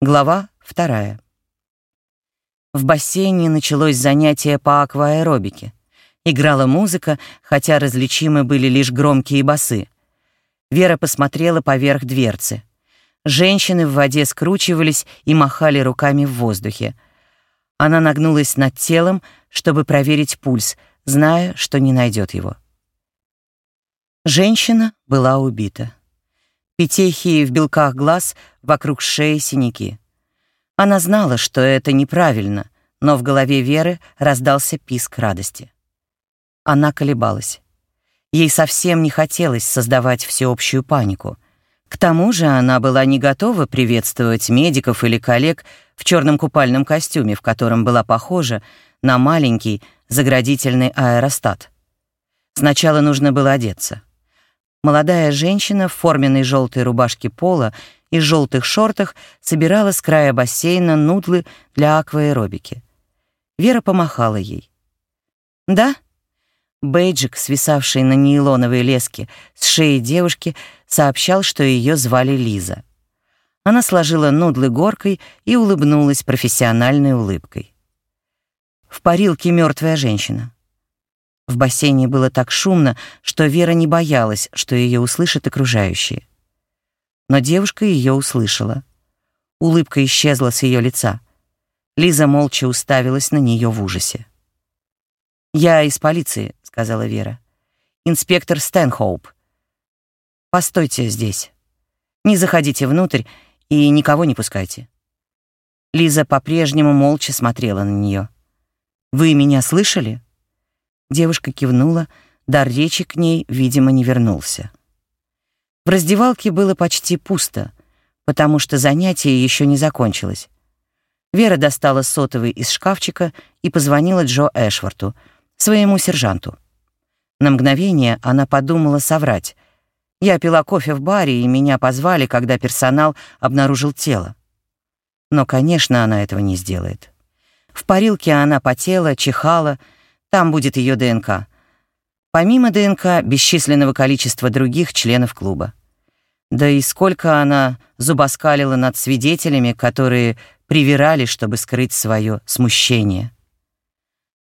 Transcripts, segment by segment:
Глава вторая. В бассейне началось занятие по акваэробике. Играла музыка, хотя различимы были лишь громкие басы. Вера посмотрела поверх дверцы. Женщины в воде скручивались и махали руками в воздухе. Она нагнулась над телом, чтобы проверить пульс, зная, что не найдет его. Женщина была убита. Петехи в белках глаз, вокруг шеи синяки. Она знала, что это неправильно, но в голове Веры раздался писк радости. Она колебалась. Ей совсем не хотелось создавать всеобщую панику. К тому же она была не готова приветствовать медиков или коллег в черном купальном костюме, в котором была похожа на маленький заградительный аэростат. Сначала нужно было одеться. Молодая женщина в форменной желтой рубашке пола и желтых шортах собирала с края бассейна нудлы для акваэробики. Вера помахала ей. «Да?» Бейджик, свисавший на нейлоновой леске с шеи девушки, сообщал, что ее звали Лиза. Она сложила нудлы горкой и улыбнулась профессиональной улыбкой. В парилке мертвая женщина. В бассейне было так шумно, что Вера не боялась, что ее услышат окружающие. Но девушка ее услышала. Улыбка исчезла с ее лица. Лиза молча уставилась на нее в ужасе. «Я из полиции», — сказала Вера. «Инспектор Стэнхоуп. Постойте здесь. Не заходите внутрь и никого не пускайте». Лиза по-прежнему молча смотрела на нее. «Вы меня слышали?» Девушка кивнула, дар речи к ней, видимо, не вернулся. В раздевалке было почти пусто, потому что занятие еще не закончилось. Вера достала сотовый из шкафчика и позвонила Джо Эшварту, своему сержанту. На мгновение она подумала соврать. Я пила кофе в баре, и меня позвали, когда персонал обнаружил тело. Но, конечно, она этого не сделает. В парилке она потела, чихала, там будет ее ДНК. Помимо ДНК, бесчисленного количества других членов клуба. Да и сколько она зубоскалила над свидетелями, которые привирали, чтобы скрыть свое смущение.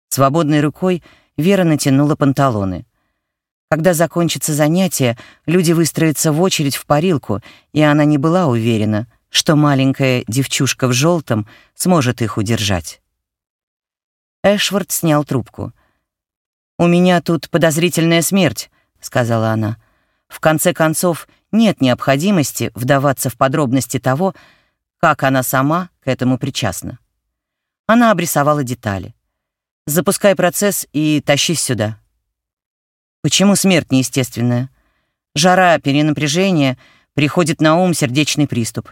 Свободной рукой Вера натянула панталоны. Когда закончится занятие, люди выстроятся в очередь в парилку, и она не была уверена, что маленькая девчушка в желтом сможет их удержать. Эшвард снял трубку. «У меня тут подозрительная смерть», — сказала она. «В конце концов, нет необходимости вдаваться в подробности того, как она сама к этому причастна». Она обрисовала детали. «Запускай процесс и тащись сюда». Почему смерть неестественная? Жара, перенапряжение, приходит на ум сердечный приступ.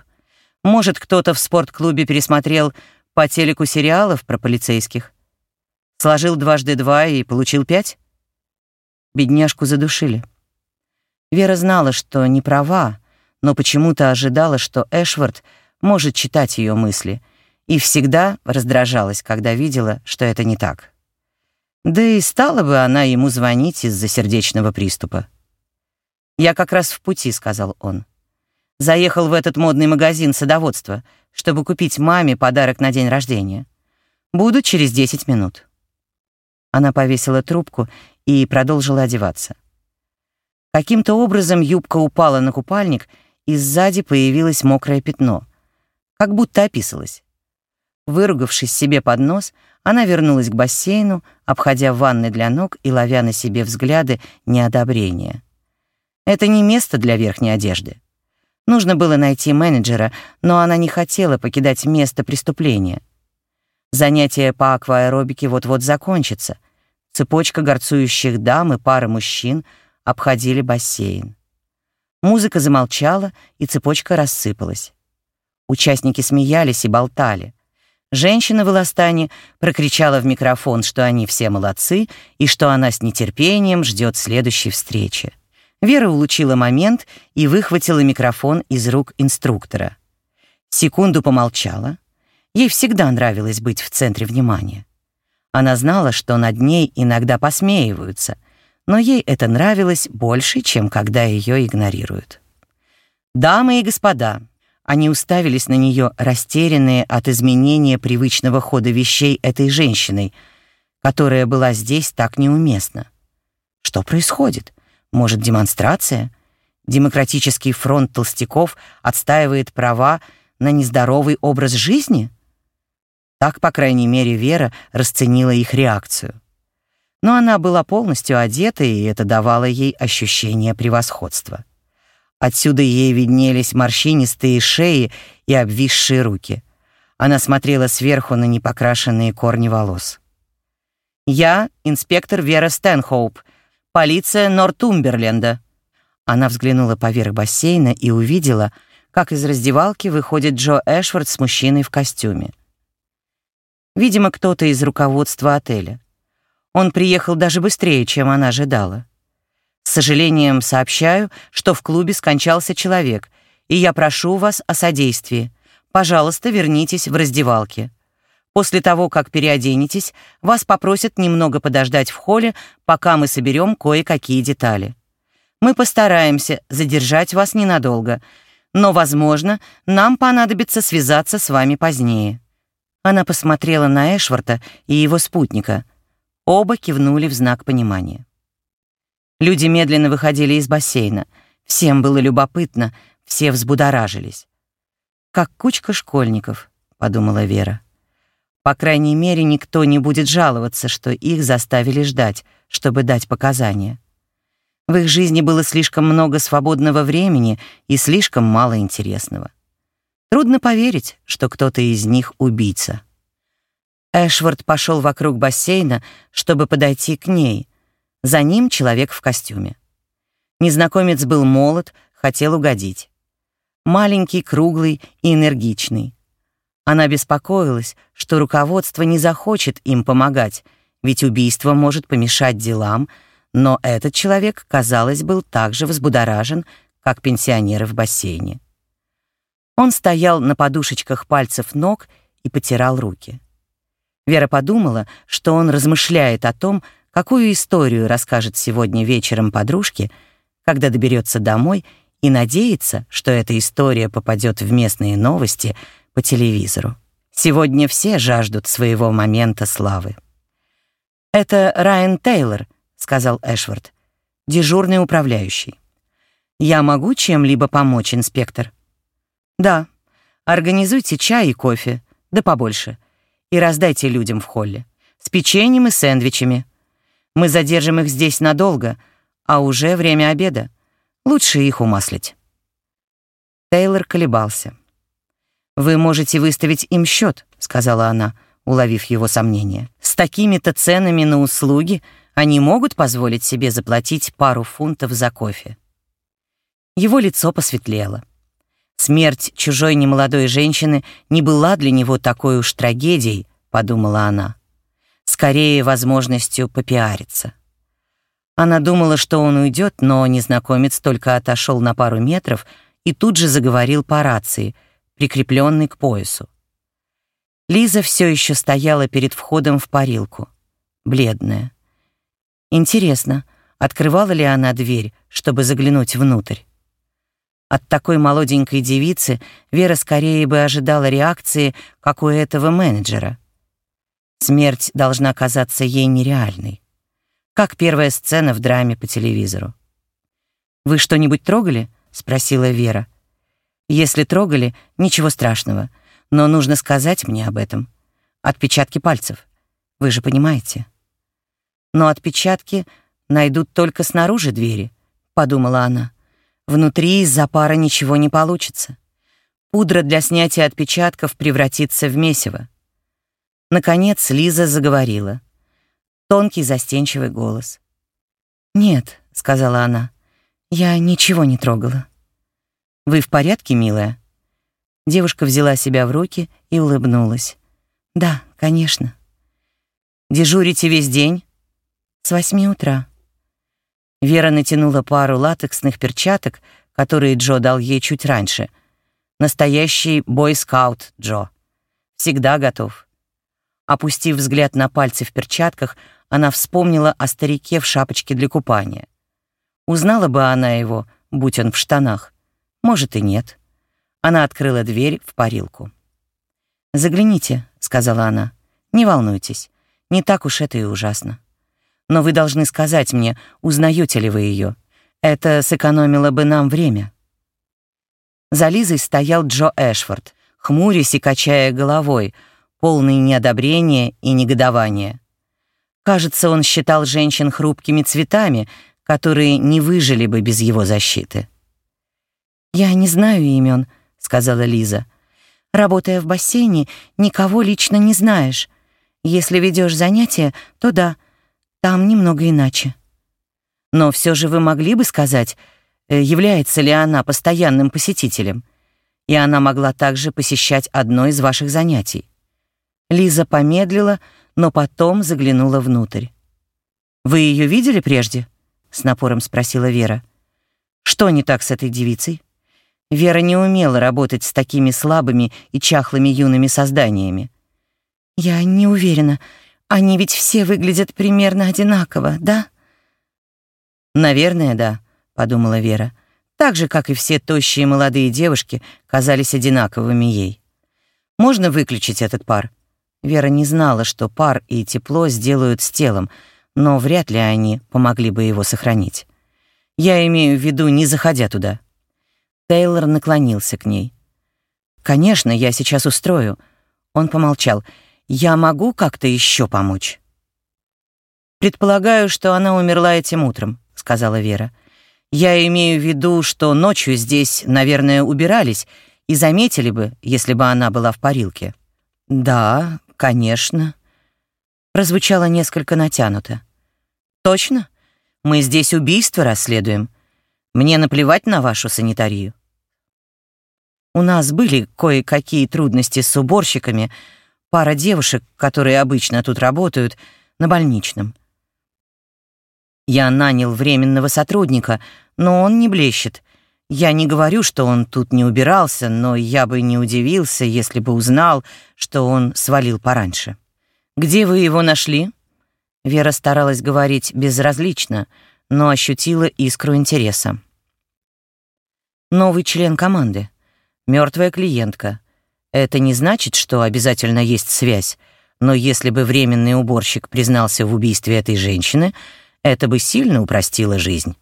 Может, кто-то в спортклубе пересмотрел по телеку сериалов про полицейских? Сложил дважды два и получил пять? Бедняжку задушили. Вера знала, что не права, но почему-то ожидала, что Эшвард может читать ее мысли, и всегда раздражалась, когда видела, что это не так. Да и стала бы она ему звонить из-за сердечного приступа. «Я как раз в пути», — сказал он. «Заехал в этот модный магазин садоводства, чтобы купить маме подарок на день рождения. Буду через десять минут». Она повесила трубку и продолжила одеваться. Каким-то образом юбка упала на купальник, и сзади появилось мокрое пятно, как будто описалось. Выругавшись себе под нос, она вернулась к бассейну, обходя ванны для ног и ловя на себе взгляды неодобрения. Это не место для верхней одежды. Нужно было найти менеджера, но она не хотела покидать место преступления. Занятие по акваэробике вот-вот закончится. Цепочка горцующих дам и пара мужчин обходили бассейн. Музыка замолчала, и цепочка рассыпалась. Участники смеялись и болтали. Женщина в Эластане прокричала в микрофон, что они все молодцы и что она с нетерпением ждет следующей встречи. Вера улучила момент и выхватила микрофон из рук инструктора. Секунду помолчала — Ей всегда нравилось быть в центре внимания. Она знала, что над ней иногда посмеиваются, но ей это нравилось больше, чем когда ее игнорируют. «Дамы и господа, Они уставились на нее, растерянные от изменения привычного хода вещей этой женщиной, которая была здесь так неуместна. Что происходит? Может, демонстрация? Демократический фронт толстяков отстаивает права на нездоровый образ жизни? Так, по крайней мере, Вера расценила их реакцию. Но она была полностью одета, и это давало ей ощущение превосходства. Отсюда ей виднелись морщинистые шеи и обвисшие руки. Она смотрела сверху на непокрашенные корни волос. «Я инспектор Вера Стэнхоуп, полиция Нортумберленда». Она взглянула поверх бассейна и увидела, как из раздевалки выходит Джо Эшвард с мужчиной в костюме. Видимо, кто-то из руководства отеля. Он приехал даже быстрее, чем она ожидала. С сожалением сообщаю, что в клубе скончался человек, и я прошу вас о содействии. Пожалуйста, вернитесь в раздевалке. После того, как переоденетесь, вас попросят немного подождать в холле, пока мы соберем кое-какие детали. Мы постараемся задержать вас ненадолго, но, возможно, нам понадобится связаться с вами позднее». Она посмотрела на Эшварта и его спутника. Оба кивнули в знак понимания. Люди медленно выходили из бассейна. Всем было любопытно, все взбудоражились. «Как кучка школьников», — подумала Вера. По крайней мере, никто не будет жаловаться, что их заставили ждать, чтобы дать показания. В их жизни было слишком много свободного времени и слишком мало интересного. Трудно поверить, что кто-то из них убийца. Эшвард пошел вокруг бассейна, чтобы подойти к ней, за ним человек в костюме. Незнакомец был молод, хотел угодить. Маленький, круглый и энергичный. Она беспокоилась, что руководство не захочет им помогать, ведь убийство может помешать делам, но этот человек, казалось, был так же взбудоражен, как пенсионеры в бассейне. Он стоял на подушечках пальцев ног и потирал руки. Вера подумала, что он размышляет о том, какую историю расскажет сегодня вечером подружке, когда доберется домой и надеется, что эта история попадет в местные новости по телевизору. Сегодня все жаждут своего момента славы. «Это Райан Тейлор», — сказал Эшвард, — «дежурный управляющий. Я могу чем-либо помочь, инспектор?» «Да. Организуйте чай и кофе, да побольше, и раздайте людям в холле. С печеньем и сэндвичами. Мы задержим их здесь надолго, а уже время обеда. Лучше их умаслить». Тейлор колебался. «Вы можете выставить им счет», — сказала она, уловив его сомнение. «С такими-то ценами на услуги они могут позволить себе заплатить пару фунтов за кофе». Его лицо посветлело. Смерть чужой немолодой женщины не была для него такой уж трагедией, подумала она скорее возможностью попиариться. Она думала, что он уйдет, но незнакомец только отошел на пару метров и тут же заговорил по рации, прикрепленной к поясу. Лиза все еще стояла перед входом в парилку, бледная. Интересно, открывала ли она дверь, чтобы заглянуть внутрь? От такой молоденькой девицы Вера скорее бы ожидала реакции, как у этого менеджера — Смерть должна казаться ей нереальной. Как первая сцена в драме по телевизору. «Вы что-нибудь трогали?» — спросила Вера. «Если трогали, ничего страшного, но нужно сказать мне об этом. Отпечатки пальцев. Вы же понимаете». «Но отпечатки найдут только снаружи двери», — подумала она. «Внутри из-за пара ничего не получится. Пудра для снятия отпечатков превратится в месиво. Наконец Лиза заговорила. Тонкий застенчивый голос. «Нет», — сказала она, — «я ничего не трогала». «Вы в порядке, милая?» Девушка взяла себя в руки и улыбнулась. «Да, конечно». «Дежурите весь день?» «С восьми утра». Вера натянула пару латексных перчаток, которые Джо дал ей чуть раньше. Настоящий бойскаут Джо. Всегда готов. Опустив взгляд на пальцы в перчатках, она вспомнила о старике в шапочке для купания. Узнала бы она его, будь он в штанах. Может и нет. Она открыла дверь в парилку. «Загляните», — сказала она. «Не волнуйтесь, не так уж это и ужасно. Но вы должны сказать мне, узнаете ли вы ее. Это сэкономило бы нам время». За Лизой стоял Джо Эшфорд, хмурясь и качая головой, полный неодобрения и негодования. Кажется, он считал женщин хрупкими цветами, которые не выжили бы без его защиты. «Я не знаю имен», — сказала Лиза. «Работая в бассейне, никого лично не знаешь. Если ведешь занятия, то да, там немного иначе. Но все же вы могли бы сказать, э, является ли она постоянным посетителем, и она могла также посещать одно из ваших занятий. Лиза помедлила, но потом заглянула внутрь. «Вы ее видели прежде?» — с напором спросила Вера. «Что не так с этой девицей?» Вера не умела работать с такими слабыми и чахлыми юными созданиями. «Я не уверена. Они ведь все выглядят примерно одинаково, да?» «Наверное, да», — подумала Вера. Так же, как и все тощие молодые девушки казались одинаковыми ей. «Можно выключить этот пар?» Вера не знала, что пар и тепло сделают с телом, но вряд ли они помогли бы его сохранить. Я имею в виду, не заходя туда. Тейлор наклонился к ней. «Конечно, я сейчас устрою». Он помолчал. «Я могу как-то еще помочь?» «Предполагаю, что она умерла этим утром», — сказала Вера. «Я имею в виду, что ночью здесь, наверное, убирались и заметили бы, если бы она была в парилке». «Да, конечно». Прозвучало несколько натянуто. «Точно? Мы здесь убийство расследуем. Мне наплевать на вашу санитарию». У нас были кое-какие трудности с уборщиками, пара девушек, которые обычно тут работают, на больничном. Я нанял временного сотрудника, но он не блещет. Я не говорю, что он тут не убирался, но я бы не удивился, если бы узнал, что он свалил пораньше. Где вы его нашли? Вера старалась говорить безразлично, но ощутила искру интереса. Новый член команды. Мертвая клиентка. Это не значит, что обязательно есть связь, но если бы временный уборщик признался в убийстве этой женщины — это бы сильно упростило жизнь.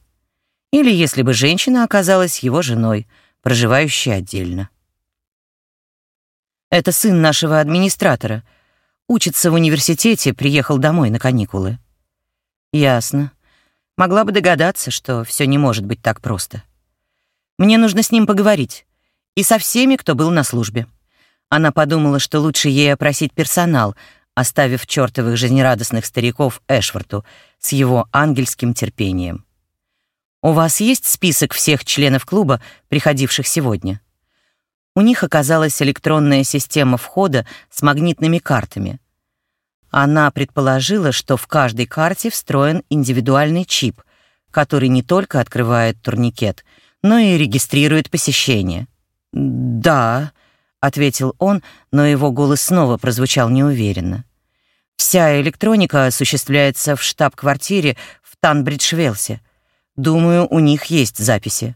Или если бы женщина оказалась его женой, проживающей отдельно. Это сын нашего администратора. Учится в университете, приехал домой на каникулы. Ясно. Могла бы догадаться, что все не может быть так просто. Мне нужно с ним поговорить. И со всеми, кто был на службе. Она подумала, что лучше ей опросить персонал, оставив чертовых жизнерадостных стариков Эшварту с его ангельским терпением. «У вас есть список всех членов клуба, приходивших сегодня?» У них оказалась электронная система входа с магнитными картами. Она предположила, что в каждой карте встроен индивидуальный чип, который не только открывает турникет, но и регистрирует посещение. «Да», — ответил он, но его голос снова прозвучал неуверенно. Вся электроника осуществляется в штаб-квартире в Танбридж-Велсе. Думаю, у них есть записи.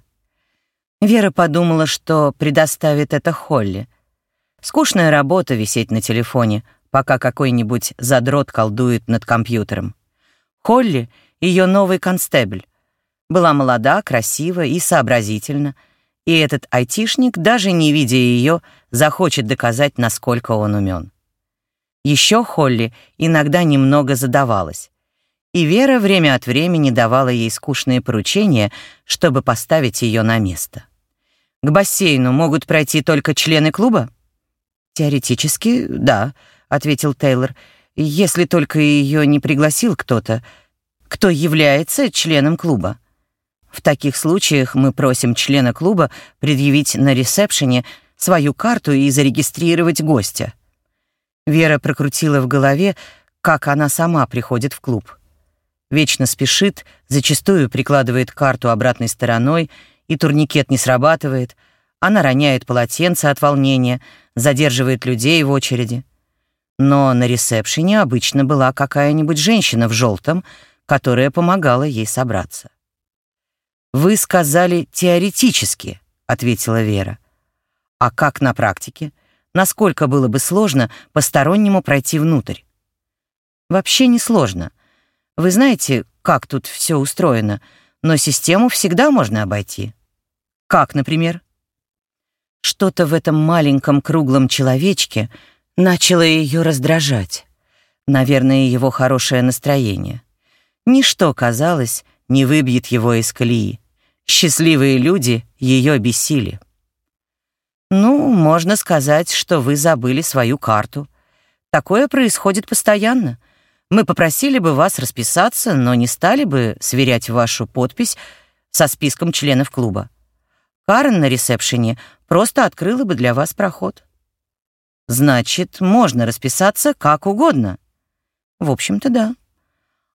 Вера подумала, что предоставит это Холли. Скучная работа висеть на телефоне, пока какой-нибудь задрот колдует над компьютером. Холли — ее новый констебль. Была молода, красива и сообразительна, и этот айтишник, даже не видя ее, захочет доказать, насколько он умен. Еще Холли иногда немного задавалась. И Вера время от времени давала ей скучные поручения, чтобы поставить ее на место. «К бассейну могут пройти только члены клуба?» «Теоретически, да», — ответил Тейлор, «если только ее не пригласил кто-то, кто является членом клуба. В таких случаях мы просим члена клуба предъявить на ресепшене свою карту и зарегистрировать гостя». Вера прокрутила в голове, как она сама приходит в клуб. Вечно спешит, зачастую прикладывает карту обратной стороной, и турникет не срабатывает. Она роняет полотенце от волнения, задерживает людей в очереди. Но на ресепшене обычно была какая-нибудь женщина в желтом, которая помогала ей собраться. «Вы сказали теоретически», — ответила Вера. А как на практике? Насколько было бы сложно постороннему пройти внутрь? Вообще не сложно. Вы знаете, как тут все устроено, но систему всегда можно обойти. Как, например? Что-то в этом маленьком круглом человечке начало ее раздражать. Наверное, его хорошее настроение. Ничто, казалось, не выбьет его из колеи. Счастливые люди ее бесили. Ну, можно сказать, что вы забыли свою карту. Такое происходит постоянно. Мы попросили бы вас расписаться, но не стали бы сверять вашу подпись со списком членов клуба. Карен на ресепшене просто открыла бы для вас проход. Значит, можно расписаться как угодно. В общем-то, да.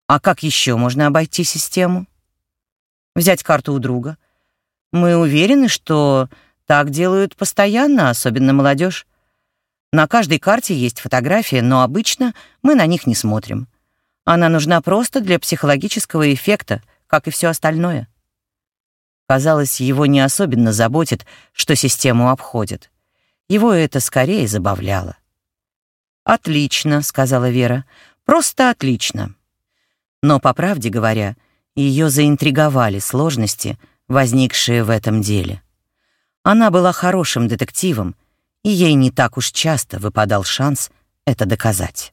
А как еще можно обойти систему? Взять карту у друга. Мы уверены, что так делают постоянно, особенно молодежь. На каждой карте есть фотография, но обычно мы на них не смотрим. Она нужна просто для психологического эффекта, как и все остальное. Казалось, его не особенно заботит, что систему обходят. Его это скорее забавляло. «Отлично», — сказала Вера, — «просто отлично». Но, по правде говоря, ее заинтриговали сложности, возникшие в этом деле. Она была хорошим детективом, и ей не так уж часто выпадал шанс это доказать.